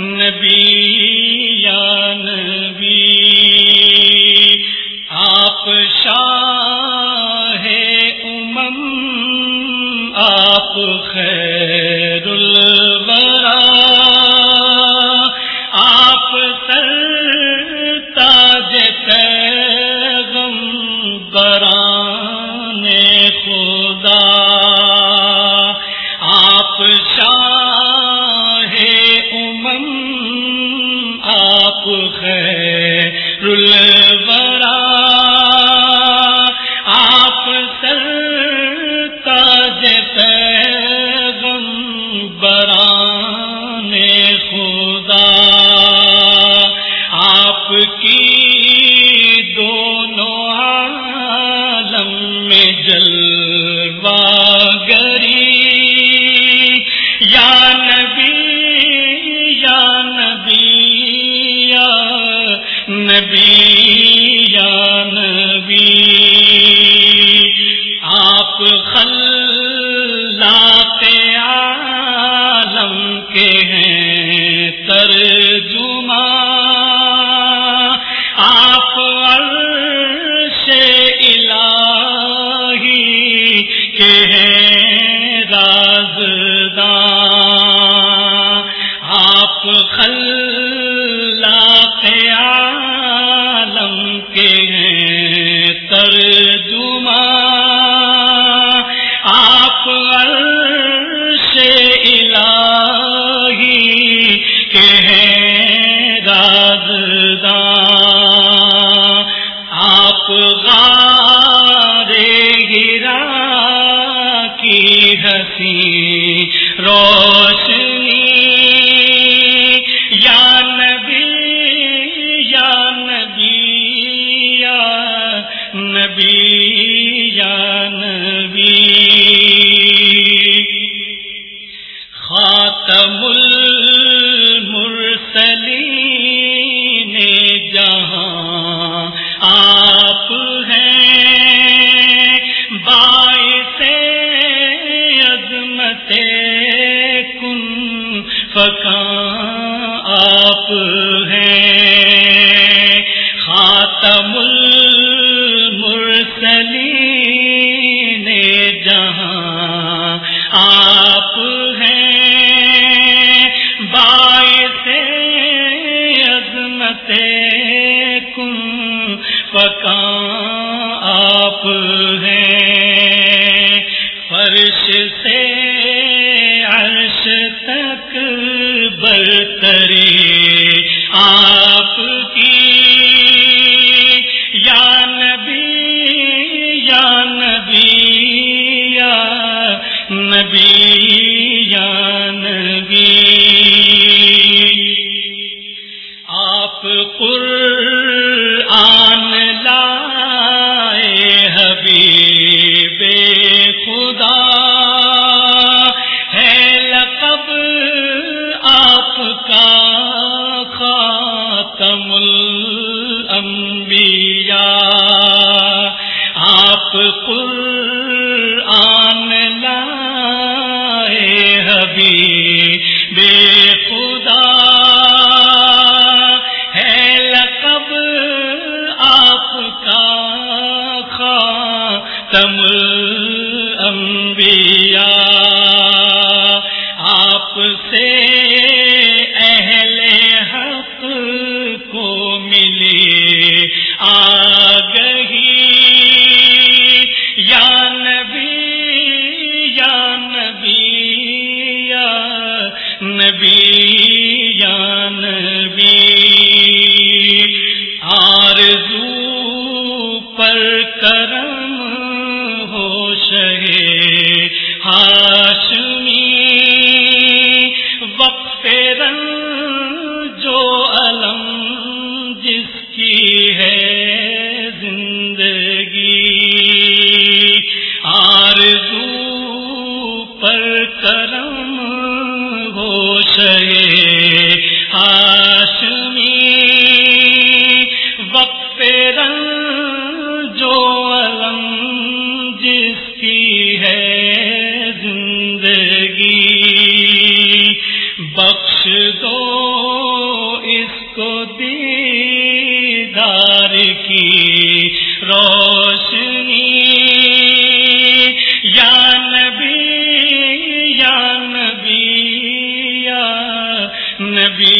نبی یا نبی، آپ شاہ امم، آپ خیر الورا، آپ سر تاج تیغم بران خدا۔ نبی یا نبی، آپ خلاق عالم کے ہیں ترجمہ، آپ عرش الہی کے ہیں رازداں آپ کے ہیں تر فکاں آپ ہیں۔ خاتم المرسلین جہاں آپ عظمت کن فکاں آپ ہیں۔ فرش سے عرش تک برتری آپ کی۔ یا نبی یا نبی یا نبی یا نبی۔ الانبیاء آپ قرآن لائے حبیب خدا۔ ہے لقب آپ کا خاتم الانبیاء۔ آپ سے نبی یا نبی آرزو پر کر بخش دو اس کو دیدار کی روشنی۔ یا نبی یا نبی یا نبی